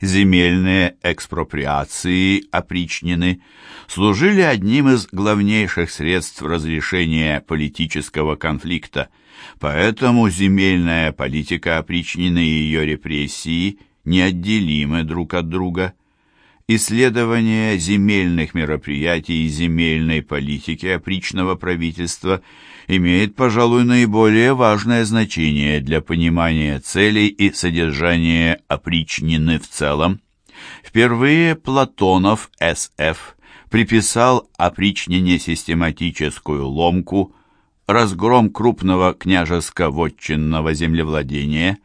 земельные экспроприации опричнины служили одним из главнейших средств разрешения политического конфликта, поэтому земельная политика опричнины и ее репрессии неотделимы друг от друга. Исследование земельных мероприятий и земельной политики опричного правительства имеет, пожалуй, наиболее важное значение для понимания целей и содержания опричнины в целом. Впервые Платонов С.Ф. приписал опричнине систематическую ломку, разгром крупного княжеско-вотчинного землевладения.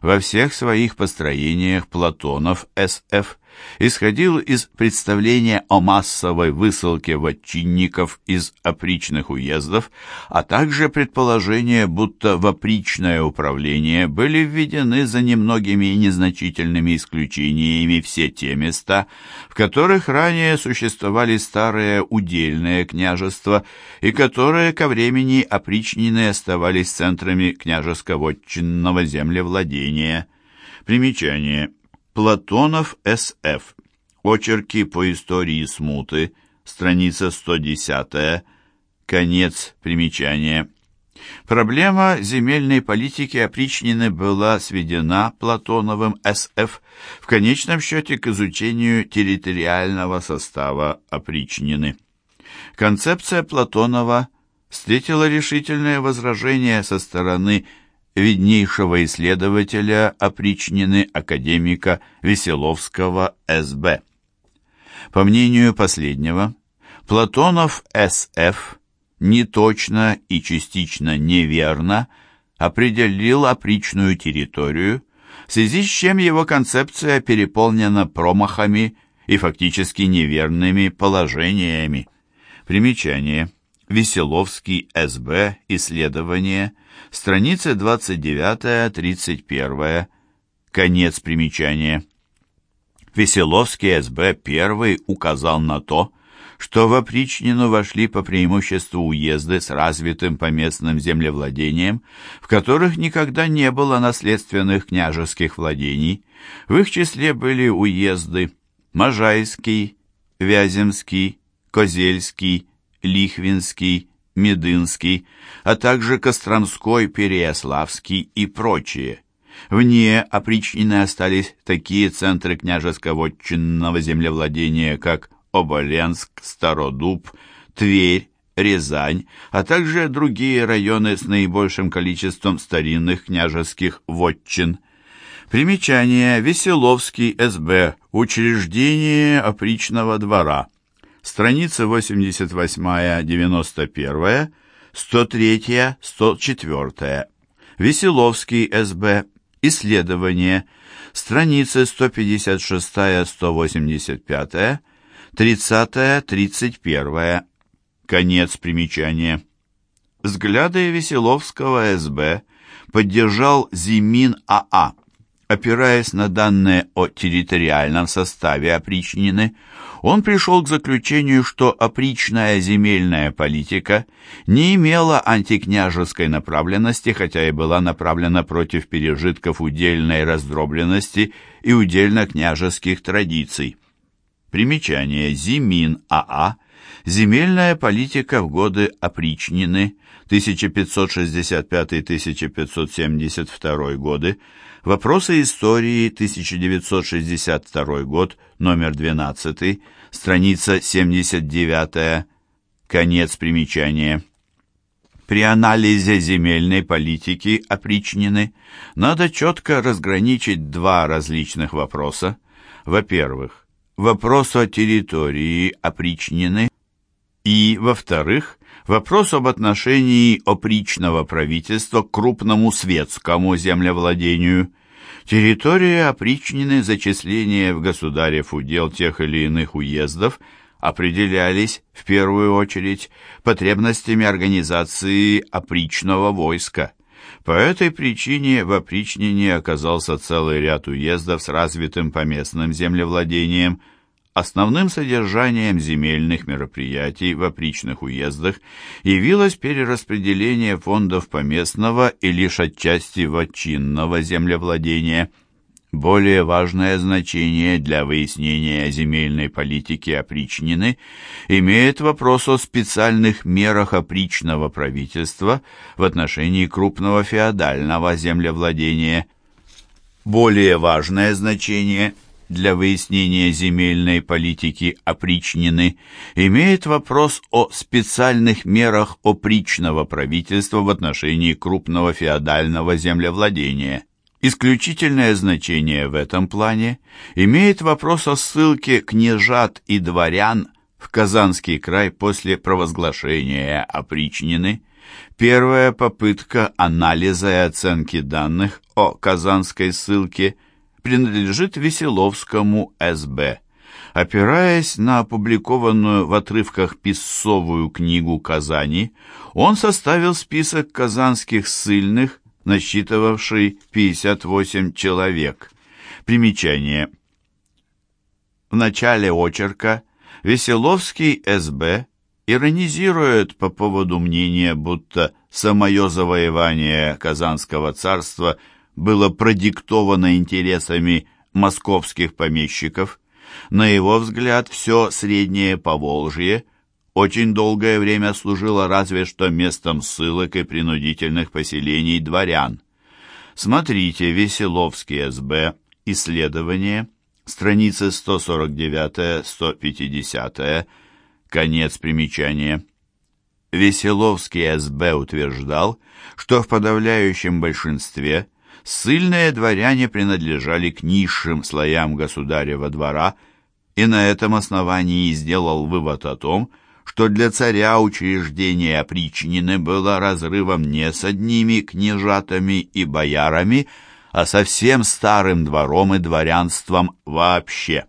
Во всех своих построениях Платонов С.Ф исходил из представления о массовой высылке вотчинников из опричных уездов, а также предположения, будто в опричное управление были введены за немногими незначительными исключениями все те места, в которых ранее существовали старые удельные княжества и которые ко времени опричнины оставались центрами княжеско-вотчинного землевладения. Примечание. Платонов С.Ф. Очерки по истории смуты, страница 110, конец примечания. Проблема земельной политики опричнины была сведена Платоновым С.Ф. в конечном счете к изучению территориального состава опричнины. Концепция Платонова встретила решительное возражение со стороны виднейшего исследователя опричнины академика Веселовского С.Б. По мнению последнего, Платонов С.Ф. неточно и частично неверно определил опричную территорию, в связи с чем его концепция переполнена промахами и фактически неверными положениями. Примечание. Веселовский, СБ, исследование, страницы 29-31, конец примечания. Веселовский, СБ, первый указал на то, что в опричнину вошли по преимуществу уезды с развитым поместным землевладением, в которых никогда не было наследственных княжеских владений. В их числе были уезды Можайский, Вяземский, Козельский, Лихвинский, Медынский, а также Костромской, Переяславский и прочие. Вне опричнины остались такие центры княжеско-вотчинного землевладения, как Оболенск, Стародуб, Тверь, Рязань, а также другие районы с наибольшим количеством старинных княжеских вотчин. Примечание. Веселовский, СБ. Учреждение опричного двора страница 88-91, 103-104. Веселовский, СБ. Исследование. Страницы 156-185, 30-31. Конец примечания. Взгляды Веселовского СБ поддержал Зимин АА. Опираясь на данные о территориальном составе опричнины, он пришел к заключению, что опричная земельная политика не имела антикняжеской направленности, хотя и была направлена против пережитков удельной раздробленности и удельно-княжеских традиций. Примечание. Зимин АА. Земельная политика в годы опричнины 1565-1572 годы Вопросы истории, 1962 год, номер 12, страница 79, конец примечания. При анализе земельной политики опричнины надо четко разграничить два различных вопроса. Во-первых, вопрос о территории опричнины и, во-вторых, вопрос об отношении опричного правительства к крупному светскому землевладению. Территория опричнины зачисления в государев удел тех или иных уездов определялись в первую очередь потребностями организации опричного войска. По этой причине в опричнине оказался целый ряд уездов с развитым поместным землевладением – Основным содержанием земельных мероприятий в опричных уездах явилось перераспределение фондов поместного и лишь отчасти вотчинного землевладения. Более важное значение для выяснения земельной политики опричнины имеет вопрос о специальных мерах опричного правительства в отношении крупного феодального землевладения. Более важное значение для выяснения земельной политики опричнины имеет вопрос о специальных мерах опричного правительства в отношении крупного феодального землевладения. Исключительное значение в этом плане имеет вопрос о ссылке княжат и дворян в Казанский край после провозглашения опричнины, первая попытка анализа и оценки данных о казанской ссылке принадлежит Веселовскому СБ. Опираясь на опубликованную в отрывках писцовую книгу Казани, он составил список казанских ссыльных насчитывавший 58 человек. Примечание. В начале очерка Веселовский СБ иронизирует по поводу мнения, будто самое завоевание Казанского царства было продиктовано интересами московских помещиков. На его взгляд, все Среднее Поволжье – очень долгое время служило разве что местом ссылок и принудительных поселений дворян. Смотрите Веселовский СБ, исследование, страницы 149-150, конец примечания. Веселовский СБ утверждал, что в подавляющем большинстве ссыльные дворяне принадлежали к низшим слоям государева двора и на этом основании сделал вывод о том, что для царя учреждение опричнины было разрывом не с одними княжатами и боярами, а со всем старым двором и дворянством вообще.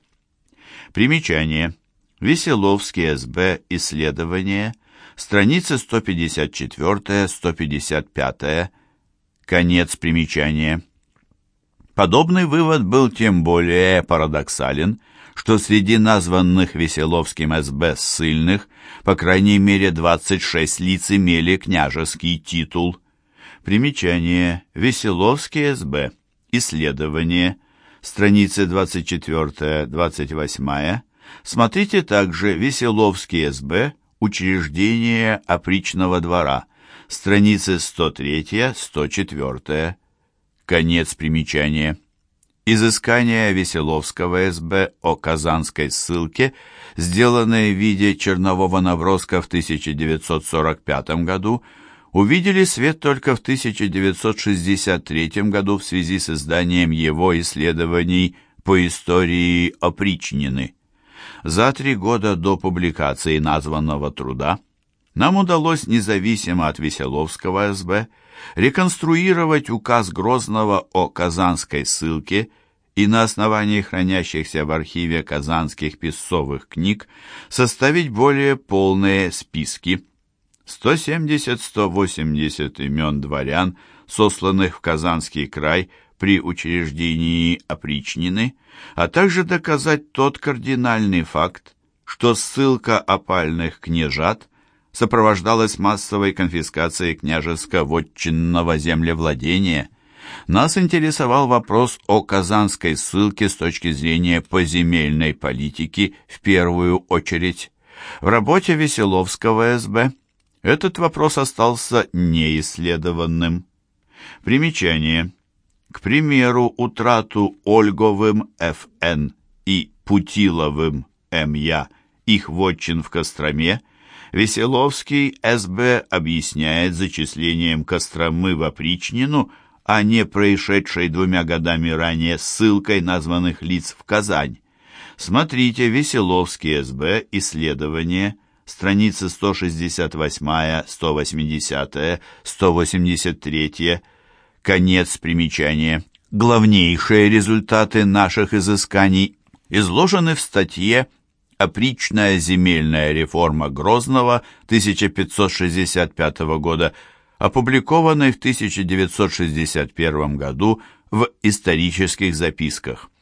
Примечание. Веселовский СБ. Исследование. Страницы 154-155. Конец примечания. Подобный вывод был тем более парадоксален, что среди названных Веселовским СБ ссыльных по крайней мере 26 лиц имели княжеский титул. Примечание. Веселовский СБ. Исследование. Страницы 24-28. Смотрите также Веселовский СБ. Учреждение опричного двора. Страницы 103-104. Конец примечания. Изыскания Веселовского СБ о казанской ссылке, сделанные в виде чернового наброска в 1945 году, увидели свет только в 1963 году в связи с изданием его исследований по истории опричнины. За три года до публикации названного труда нам удалось независимо от Веселовского СБ реконструировать указ Грозного о казанской ссылке и на основании хранящихся в архиве казанских писцовых книг составить более полные списки. 170-180 имен дворян, сосланных в Казанский край при учреждении опричнины, а также доказать тот кардинальный факт, что ссылка опальных княжат сопровождалась массовой конфискацией княжеско-вотчинного землевладения – нас интересовал вопрос о казанской ссылке с точки зрения поземельной политики в первую очередь. В работе Веселовского СБ этот вопрос остался неисследованным. Примечание. К примеру, утрату Ольговым Ф.Н. и Путиловым М.Я. их вотчин в Костроме Веселовский СБ объясняет зачислением Костромы в опричнину – а не происшедшей двумя годами ранее ссылкой названных лиц в Казань. Смотрите Веселовский СБ, исследование, страницы 168, 180, 183, конец примечания. Главнейшие результаты наших изысканий изложены в статье «Опричная земельная реформа Грозного 1565 года», опубликованной в 1961 году в исторических записках.